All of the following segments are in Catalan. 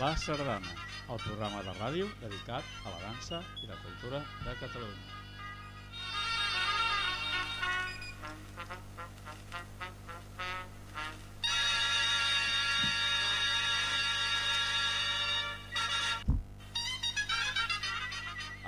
La Sardana, el programa de ràdio dedicat a la dansa i la cultura de Catalunya.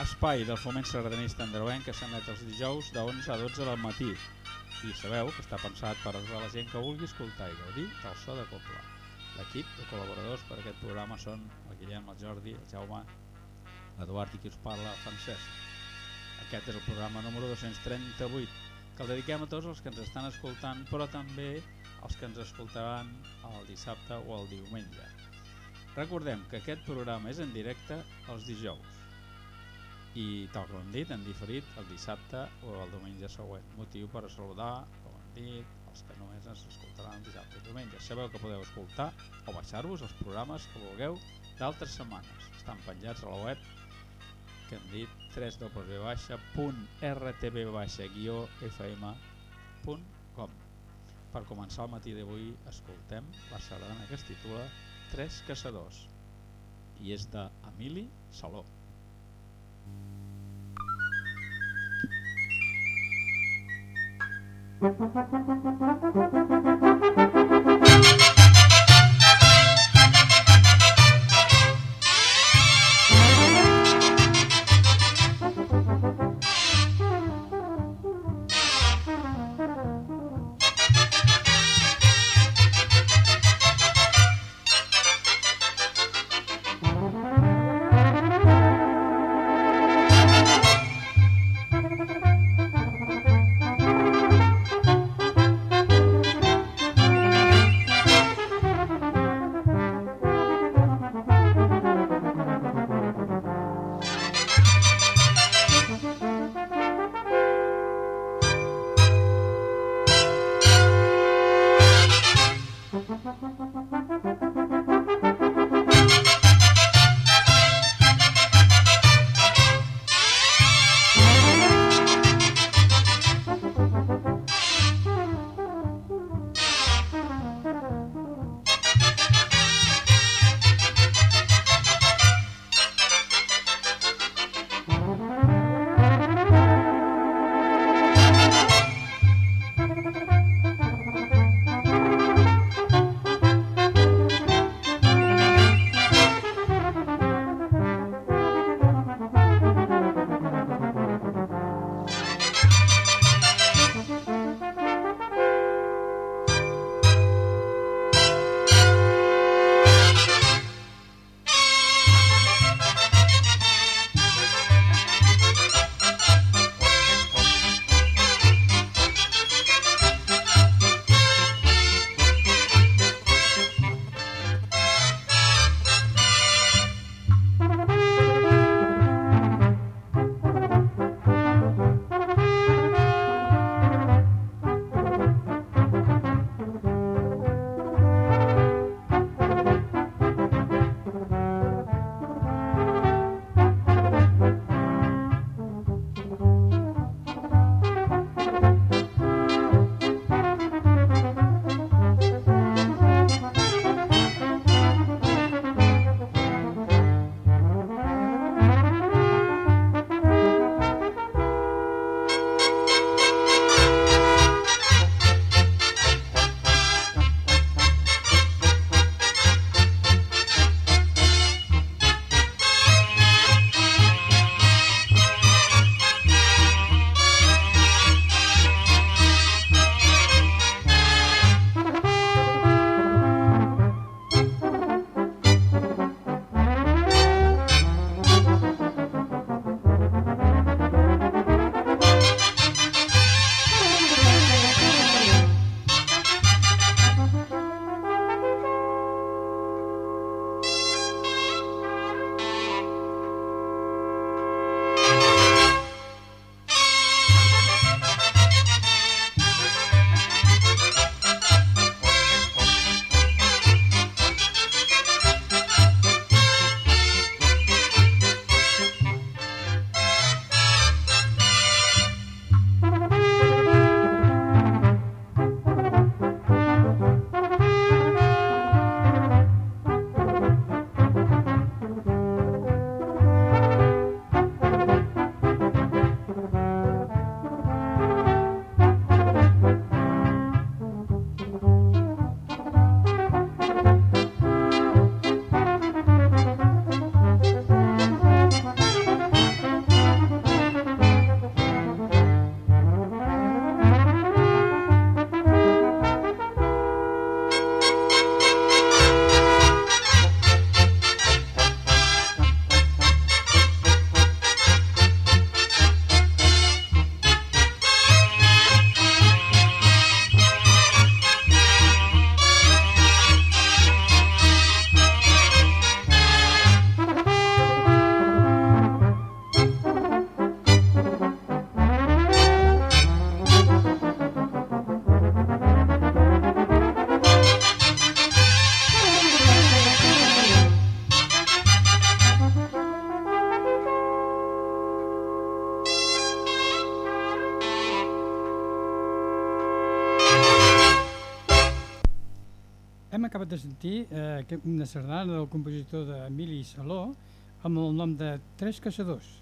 Espai del foment sardanista andreuenc que s'emet els dijous de 11 a 12 del matí i sabeu que està pensat per a la gent que vulgui escoltar i gaudir del so de coble. L'equip de col·laboradors per a aquest programa són el Guillem, el Jordi, el Jaume, l'Eduard i qui us parla, el Francesc. Aquest és el programa número 238, que el dediquem a tots els que ens estan escoltant, però també els que ens escoltaran el dissabte o el diumenge. Recordem que aquest programa és en directe els dijous i tal com hem dit, han diferit el dissabte o el diumenge següent. Motiu per saludar, com hem dit, els que només ens escoltaran dissabte i diumenge. Sabeu que podeu escoltar o baixar-vos els programes que vulgueu d'altres setmanes. Estan penjats a la web que hem dit www.rtb-fm.com Per començar el matí d'avui escoltem la sardana que es titula Tres caçadors i és d'Emili Saló. hem Thank you. Acabat de sentir eh, una sardana del compositor d'Emili Saló amb el nom de Tres Caçadors.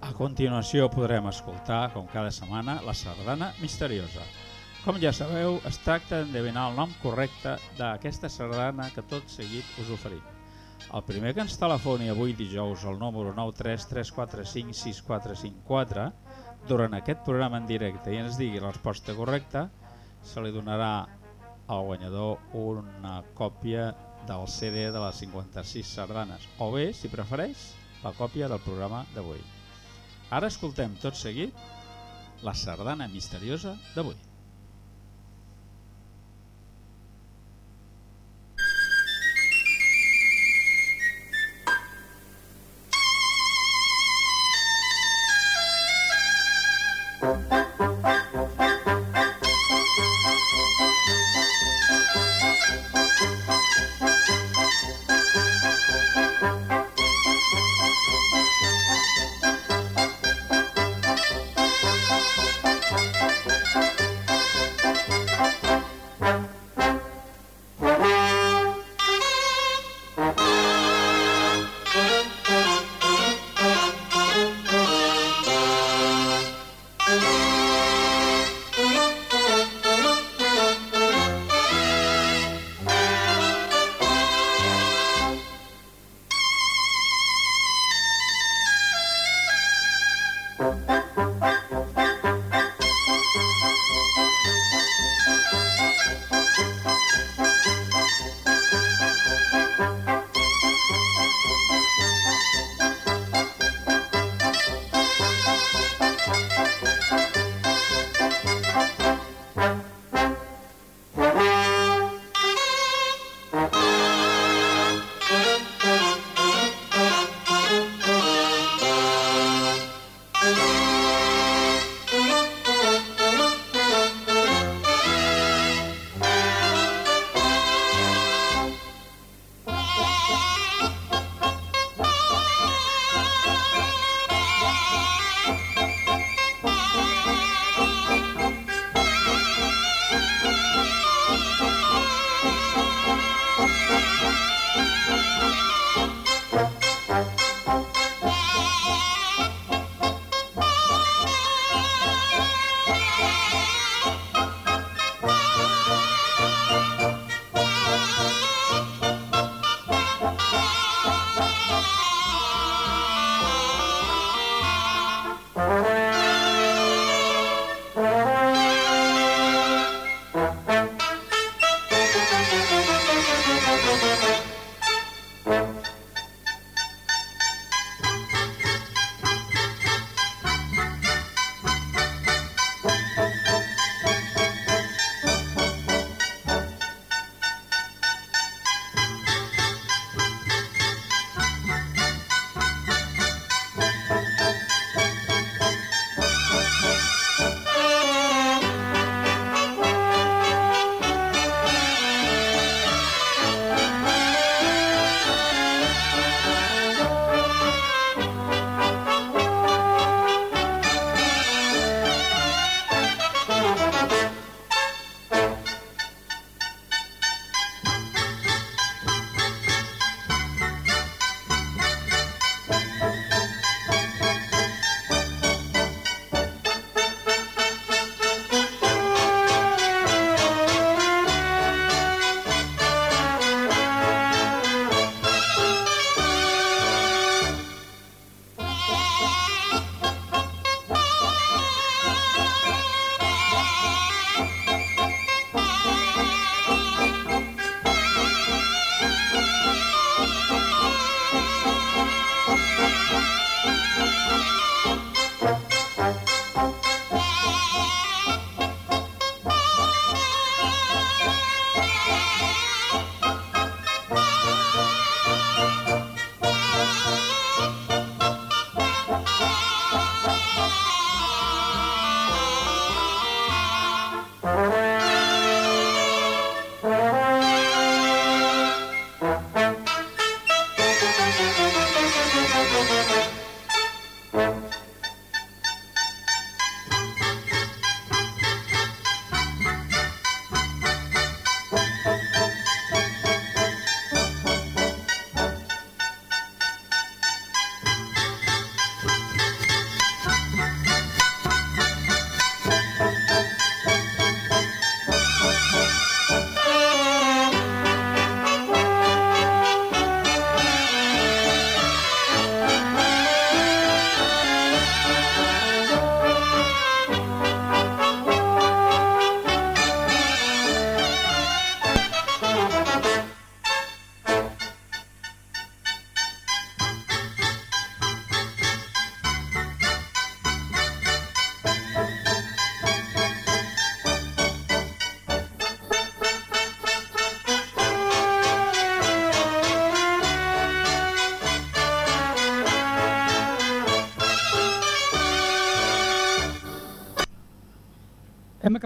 A continuació podrem escoltar, com cada setmana, la sardana misteriosa. Com ja sabeu, es tracta d'endevinar el nom correcte d'aquesta sardana que tot seguit us oferim. El primer que ens telefoni avui dijous al número 933456454 durant aquest programa en directe i ens digui la resposta correcta, se li donarà al guanyador una còpia del CD de les 56 sardanes o bé, si prefereix, la còpia del programa d'avui. Ara escoltem tot seguit la sardana misteriosa d'avui.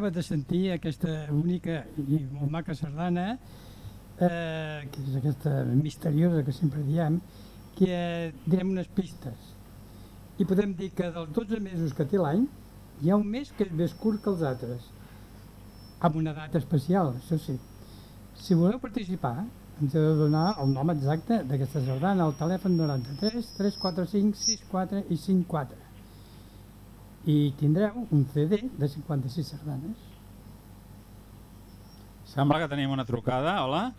Acabat de sentir aquesta única i molt maca sardana, eh, que és aquesta misteriosa que sempre diem, que eh, direm unes pistes. I podem dir que dels 12 mesos que té l'any, hi ha un mes que és més curt que els altres, amb una data especial, això sí. Si voleu participar, ens heu de donar el nom exacte d'aquesta sardana al telèfon 93 345 64 i 54 i tindreu un CD de 56 sardanes. Sembla que tenim una trucada. Hola,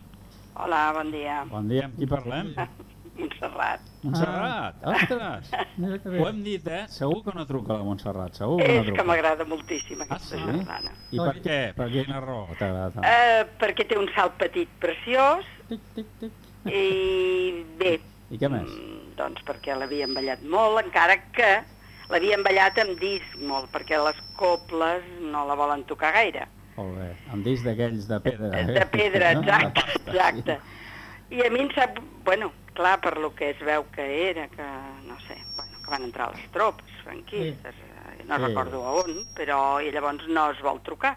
Hola, bon dia. bon dia, amb qui parlem? Montserrat. Montserrat, ostres! Mira que bé. Ho hem dit, eh? Segur que no truca la Montserrat, segur que no És que truca. m'agrada moltíssim Ah, aquesta sí? sardana. I per què? Per quina raó t'agrada tant? Eh, perquè té un salt petit preciós Tic, tic, tic. i bé, I què més? mm, doncs perquè l'havien ballat molt, encara que l'havien ballat amb disc molt, perquè les coples no la volen tocar gaire. Molt bé, amb disc d'aquells de pedra. eh? De pedra, No? exacte, pasta, exacte. I a mi em sap, bueno, clar, per lo que es veu que era, que no sé, bueno, que van entrar les tropes franquistes, eh, no Sí. recordo a on, però i llavors no es vol trucar,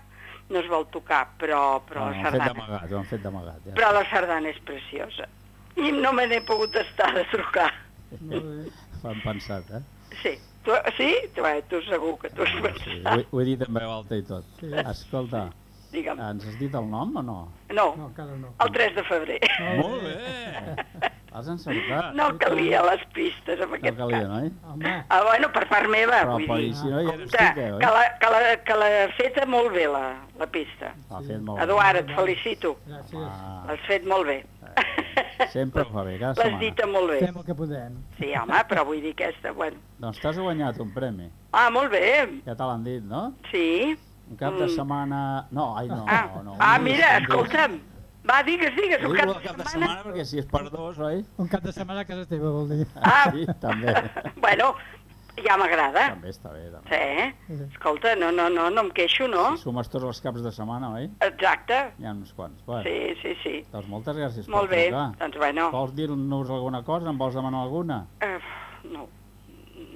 no es vol tocar, però, però Bueno, la fet sardana, d'amagat, ho han fet d'amagat. Ja. però la sardana és preciosa. I no me n'he pogut estar de trucar. Molt bé. Fan pensat, eh? Sí, tu, sí? Tu, eh, tu segur que tu has Sí, ho, pensat. he- ho he dit en veu alta i tot. Sí. Escolta, Digue'm. ens has dit el nom o no? No, No, encara no. el 3 de febrer. Molt bé! Has encertat. No calia les pistes amb No aquest calia, cas. noi? Home, Ah, bueno, per part meva, Però, vull dir. si no eres Compte, tu, què, oi? que la, que la, que l'ha feta molt bé, la, la pista. L'ha fet molt bé. Eduard, et felicito. gràcies. Ah, L'has fet molt bé. sempre ho fa bé, cada L'has setmana. dita molt bé. Fem el que podem. Sí, home, però vull dir aquesta, bueno. Doncs t'has guanyat un premi. Ah, molt bé. Ja te l'han dit, no? Sí. Un cap de Mm. setmana... No, ai, no, Ah, no. ah un mira, escolta'm. Va, digues, digues, un cap de cap de setmana. setmana perquè si és per dos, oi? Un cap de setmana a casa teva, vol dir. Ah. Sí, també. Bueno, ja m'agrada. També està bé, també. Sí. Escolta, no, no, no, no em queixo, no? Si sumes tots els caps de setmana, oi? Exacte. Hi ha uns quants. Bueno, Sí, sí, sí. doncs moltes gràcies Molt per bé. trucar. Doncs bueno, Vols dir-nos alguna cosa? En vols demanar alguna? eh, no,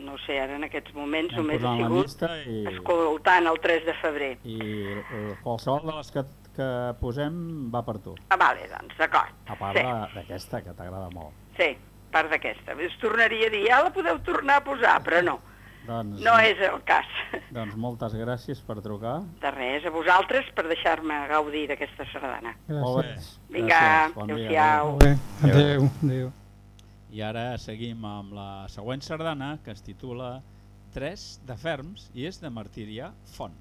no sé, ara en aquests moments Anem només he sigut i, escoltant el 3 de febrer. i eh, qualsevol de les que, que posem va per tu. Ah, vale, doncs, d'acord. A part Sí, d'aquesta, que t'agrada molt. sí, a part d'aquesta. Us tornaria a dir, ja la podeu tornar a posar, però no, Doncs, no és el cas. doncs moltes gràcies per trucar. De res, a vosaltres per deixar-me gaudir d'aquesta sardana. Gràcies. Vinga. Bon adéu-siau. Adéu. Adéu. I ara seguim amb la següent sardana que es titula Tres de Ferms i és de Martíria Font.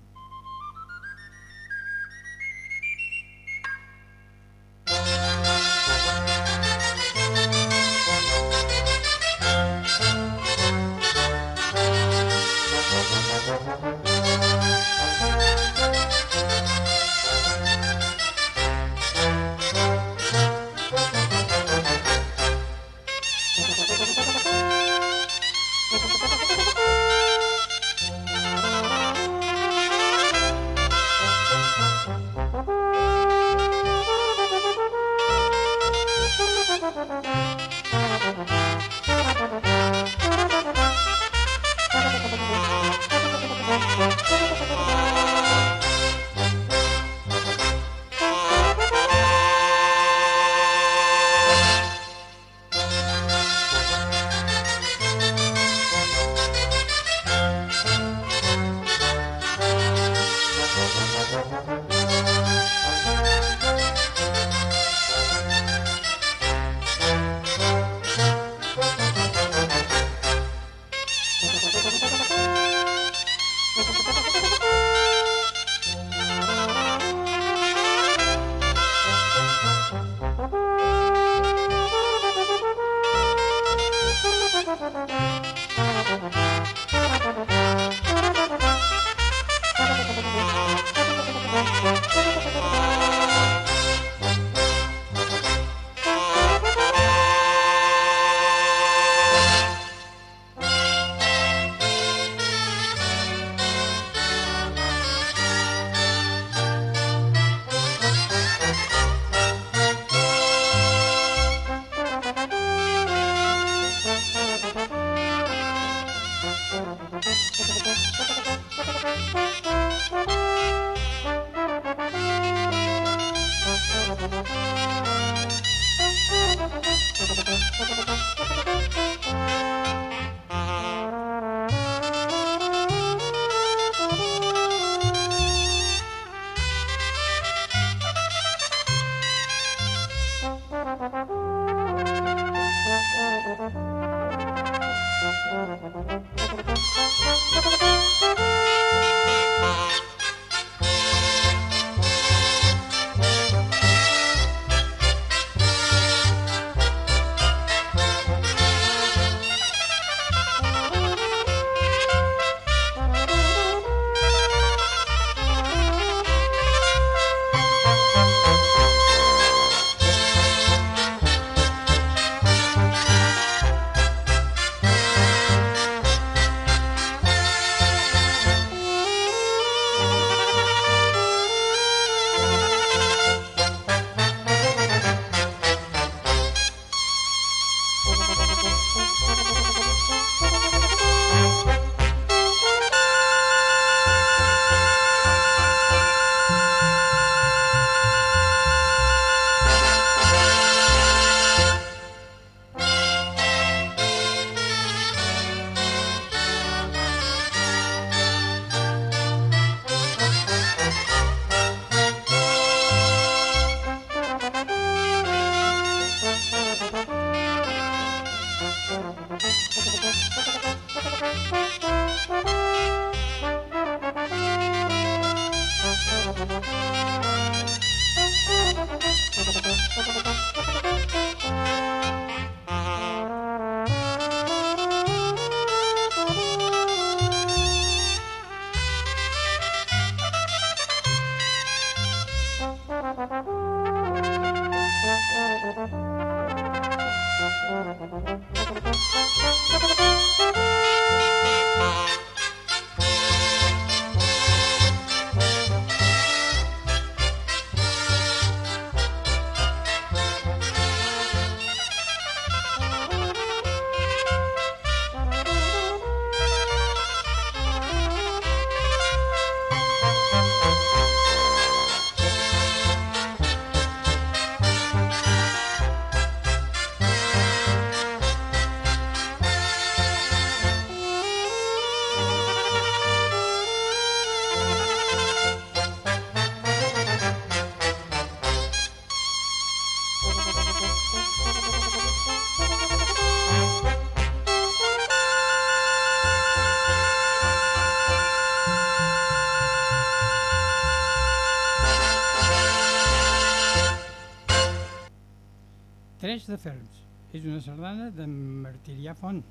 Tres de Ferms. És una sardana de Martirià Font.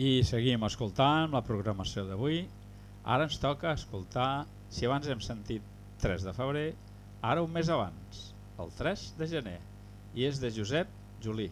I seguim escoltant la programació d'avui. Ara ens toca escoltar, si abans hem sentit 3 de febrer, ara un mes abans, el 3 de gener, i és de Josep Juli.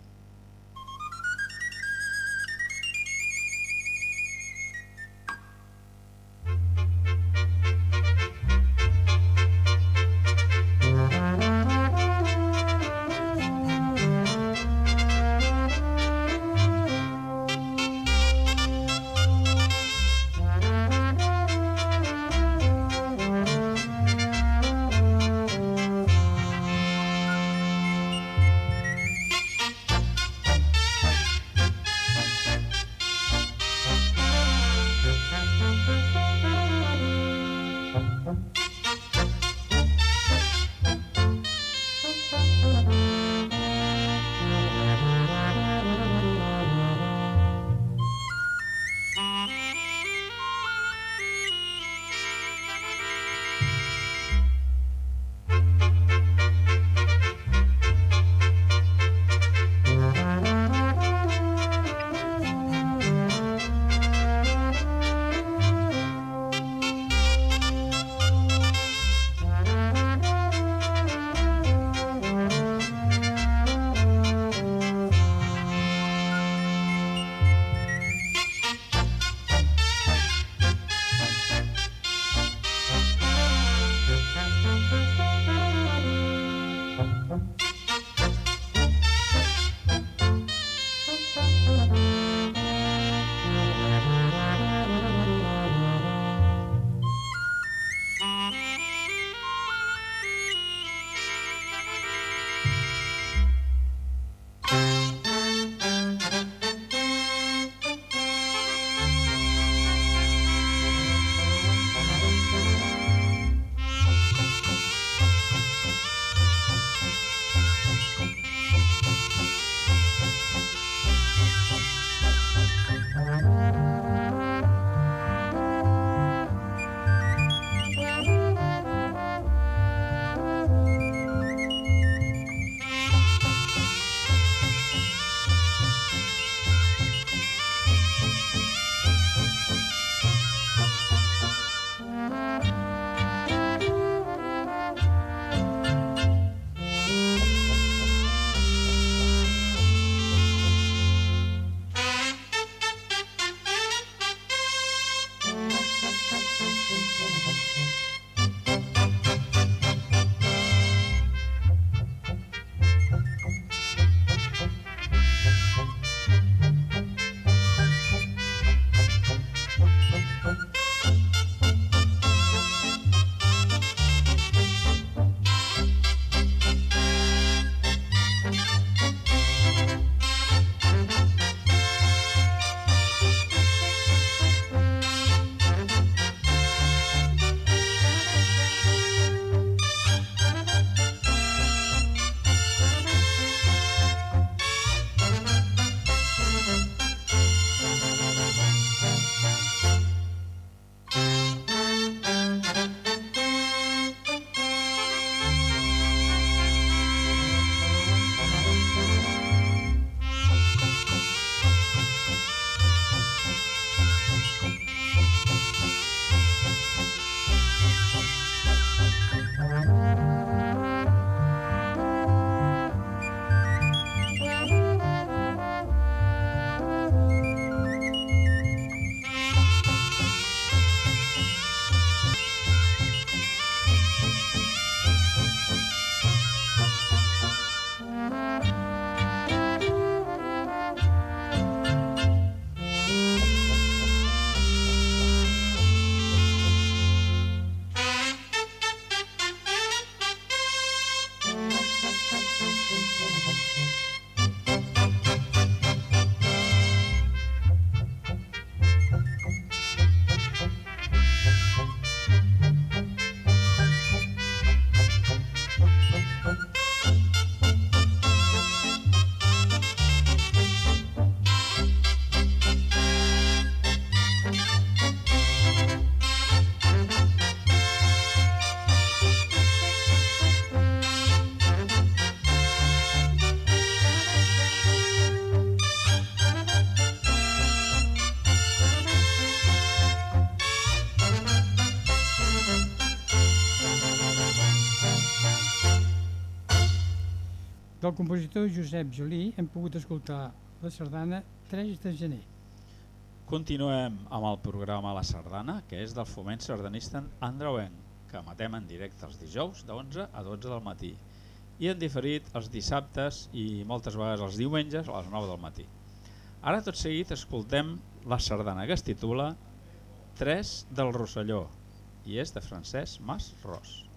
Del compositor Josep Jolí hem pogut escoltar la sardana 3 de gener. Continuem amb el programa La Sardana, que és del foment sardanista andreuenc, que matem en directe els dijous de 11 a 12 del matí i en diferit els dissabtes i moltes vegades els diumenges a les 9 del matí. Ara tot seguit escoltem la sardana que es titula 3 del Rosselló i és de Francesc Mas Ros.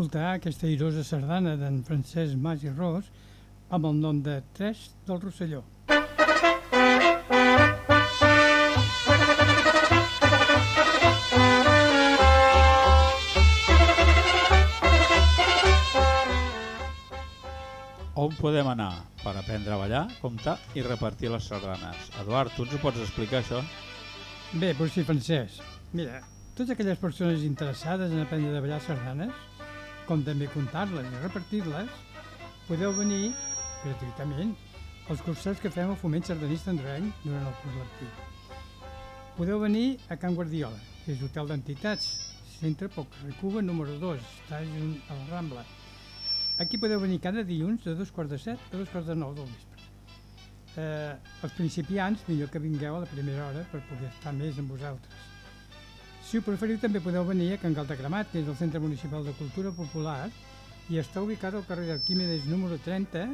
Escoltar aquesta airosa sardana d'en Francesc Mas i Ros amb el nom de Tres del Rosselló. On podem anar per aprendre a ballar, comptar i repartir les sardanes? Eduard, tu ens ho pots explicar, això? Bé, doncs sí, Francesc. Mira, totes aquelles persones interessades en aprendre a ballar sardanes, com també comptar-les i repartir-les, podeu venir gratuïtament als cursets que fem al Foment Sardanista Andoreny durant el curs lectiu. Podeu venir a Can Guardiola, que és hotel d'entitats, centre pel carrer Cuba número 2, està junt a la Rambla. Aquí podeu venir cada dilluns de dos quarts de set a dos quarts de nou del vespre. Eh, els principiants, millor que vingueu a la primera hora per poder estar més amb vosaltres. Si ho preferiu, també podeu venir a Can Galtacremat, que és el Centre Municipal de Cultura Popular, i està ubicat al carrer d'Arquímedes número 30,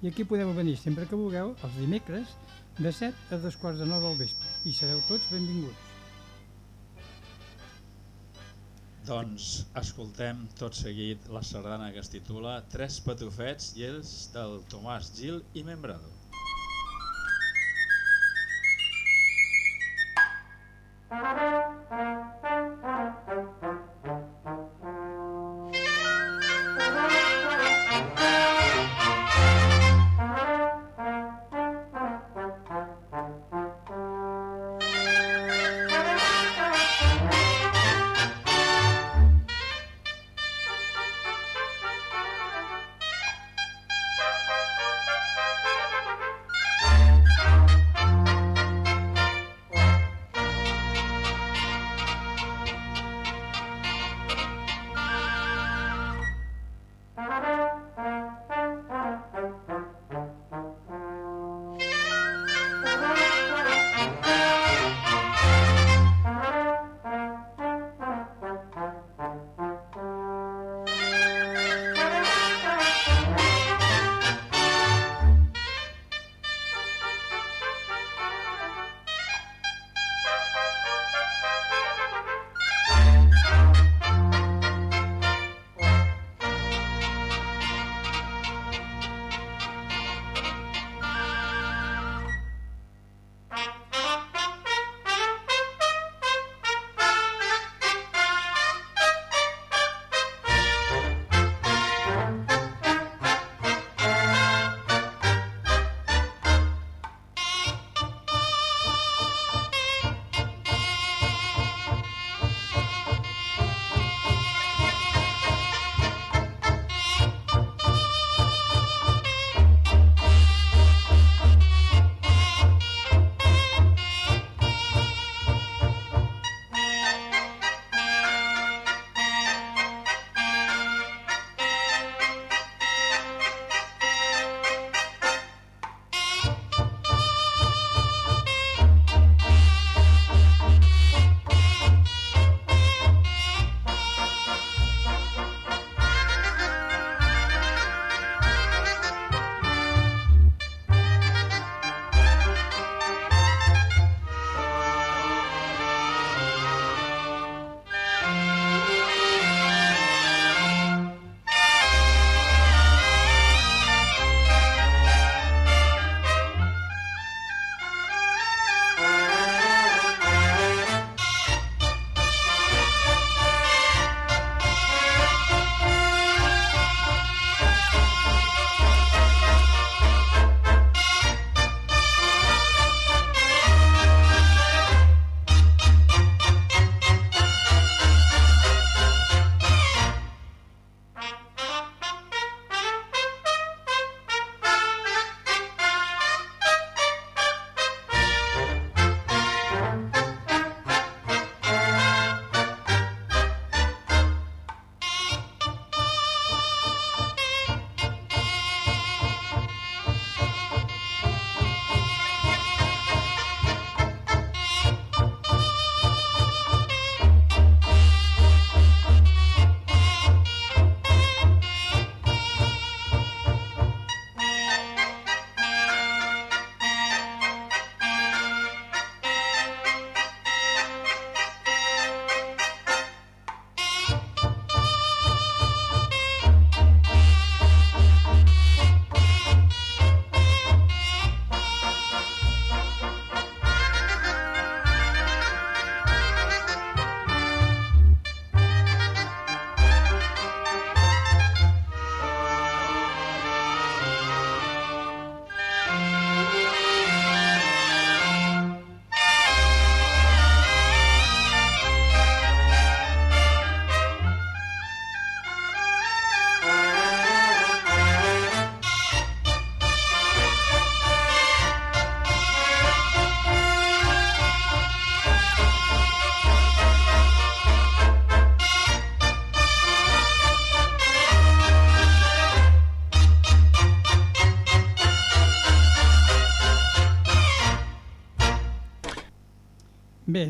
i aquí podeu venir sempre que vulgueu, els dimecres, de 7 a dos quarts de nou del vespre, i sereu tots benvinguts. Doncs escoltem tot seguit la sardana que es titula Tres patufets i els del Tomàs Gil i Membrado. Música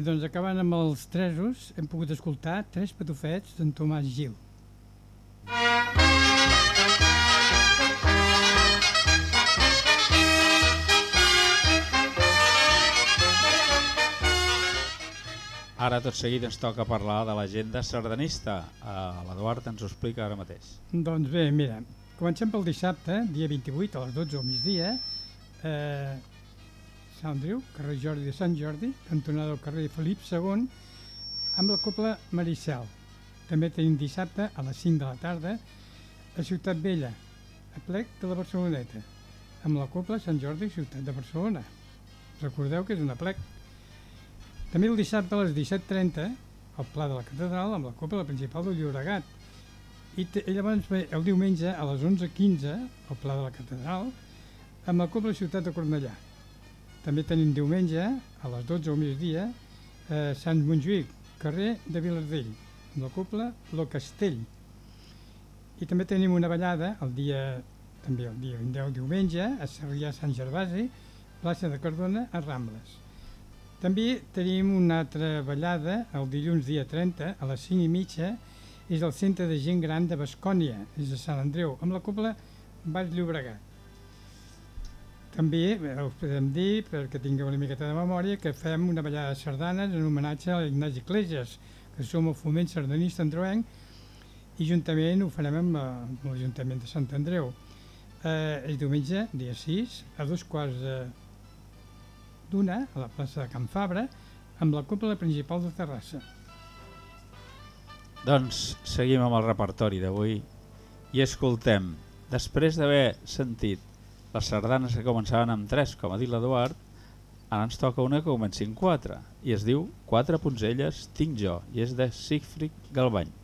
doncs acabant amb els tresos, hem pogut escoltar tres patufets d'en Tomàs Gil. Ara tot seguit ens toca parlar de l'agenda sardanista. Uh, L'Eduard ens ho explica ara mateix. Doncs bé, mira, comencem pel dissabte, dia 28 a les 12 al migdia, eh, Andreu, carrer Jordi de Sant Jordi, cantonada del carrer Felip II, amb la Copla Maricel. També tenim dissabte a les 5 de la tarda a Ciutat Vella, a plec de la Barceloneta, amb la Copla Sant Jordi Ciutat de Barcelona. Recordeu que és una plec. També el dissabte a les 17.30 al Pla de la Catedral amb la Copla Principal del Llobregat. I i llavors el diumenge a les 11.15 al Pla de la Catedral amb la Copla Ciutat de Cornellà. També tenim diumenge a les 12 al migdia a Sant Montjuïc, carrer de Vilardell, amb la Copla Lo Castell. I també tenim una ballada el dia també el dia 10 diumenge a Sarrià Sant Gervasi, plaça de Cardona a Rambles. També tenim una altra ballada el dilluns dia 30 a les 5 i mitja és el centre de gent gran de Bascònia, és a Sant Andreu, amb la copla Baix Llobregat. També eh, us podem dir, perquè tingueu una miqueta de memòria, que fem una ballada de sardanes en homenatge a l'Ignasi Iglesias, que som el foment sardanista andreuenc, i juntament ho farem amb, la- amb l'Ajuntament de Sant Andreu. Eh, és diumenge, dia 6, a dos quarts de, d'una, a la plaça de Can Fabra, amb la cúpula principal de Terrassa. Doncs seguim amb el repertori d'avui i escoltem, després d'haver sentit les sardanes que començaven amb 3, com ha dit l'Eduard, ara ens toca una que comenci amb 4 i es diu Quatre punzelles tinc jo i és de Siegfried Galbany.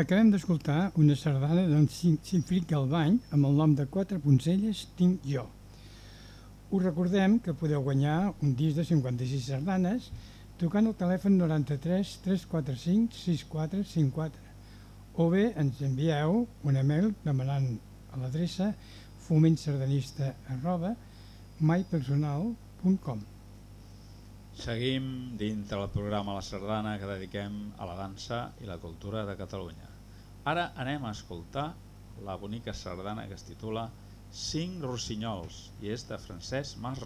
Acabem d'escoltar una sardana d'en Sinfric Galbany amb el nom de Quatre Poncelles tinc jo. Us recordem que podeu guanyar un disc de 56 sardanes tocant el telèfon 93 345 6454 o bé ens envieu un email demanant a l'adreça fomentsardanista arroba mypersonal.com Seguim dintre del programa La Sardana que dediquem a la dansa i la cultura de Catalunya. Ara anem a escoltar la bonica sardana que es titula Cinc rossinyols i és de Francesc Mas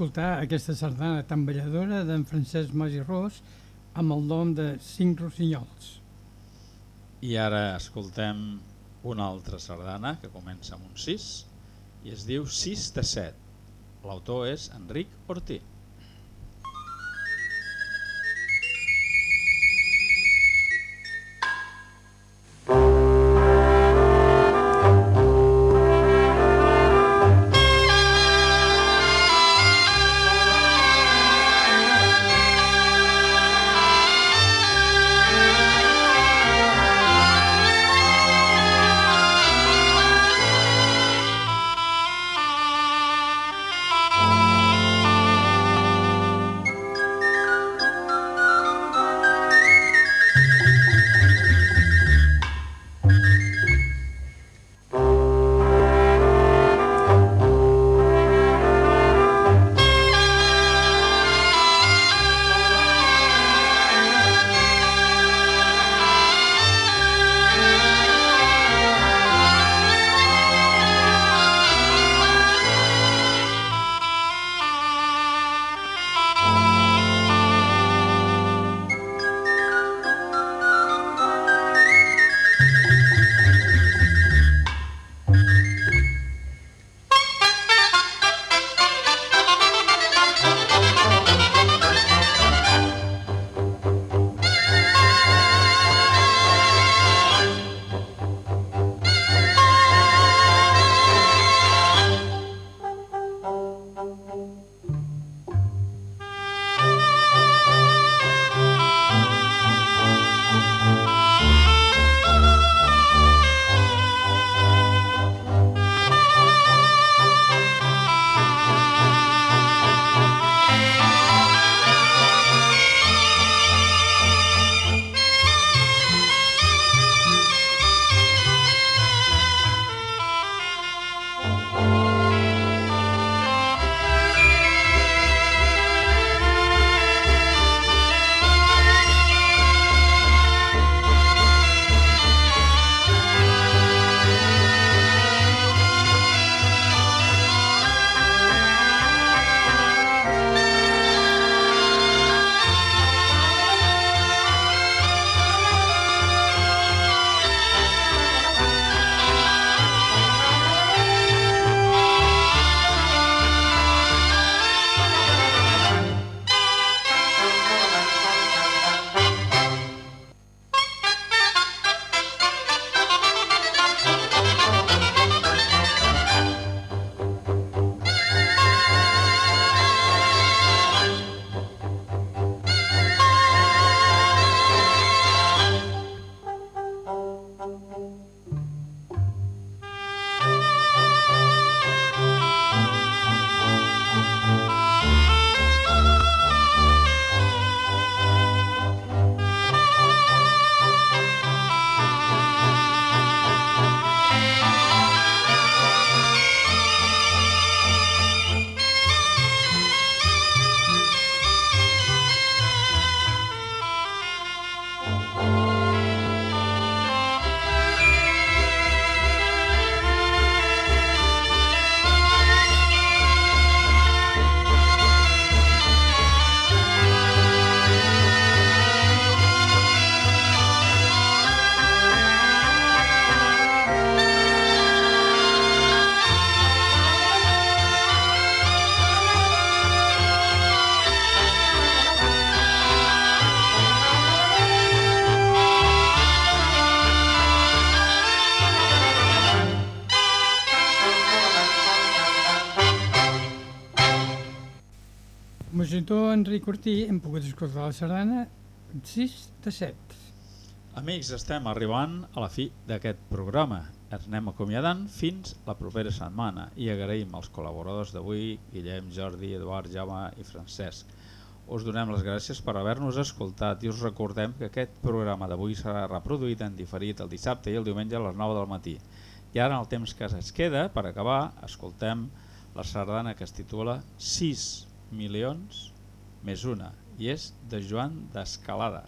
D'escoltar aquesta sardana tan balladora d'en Francesc Mas i Ros amb el nom de Cinc Rossinyols. I ara escoltem una altra sardana que comença amb un 6 i es diu 6 de 7. L'autor és Enric Ortí. Enric Ortí hem pogut escoltar la sardana 6 de 7. Amics, estem arribant a la fi d'aquest programa. Ens anem acomiadant fins la propera setmana i agraïm als col·laboradors d'avui, Guillem, Jordi, Eduard, Jaume i Francesc. Us donem les gràcies per haver-nos escoltat i us recordem que aquest programa d'avui serà reproduït en diferit el dissabte i el diumenge a les 9 del matí. I ara, en el temps que es queda, per acabar, escoltem la sardana que es titula 6 milions més una i és de Joan d'Escalada.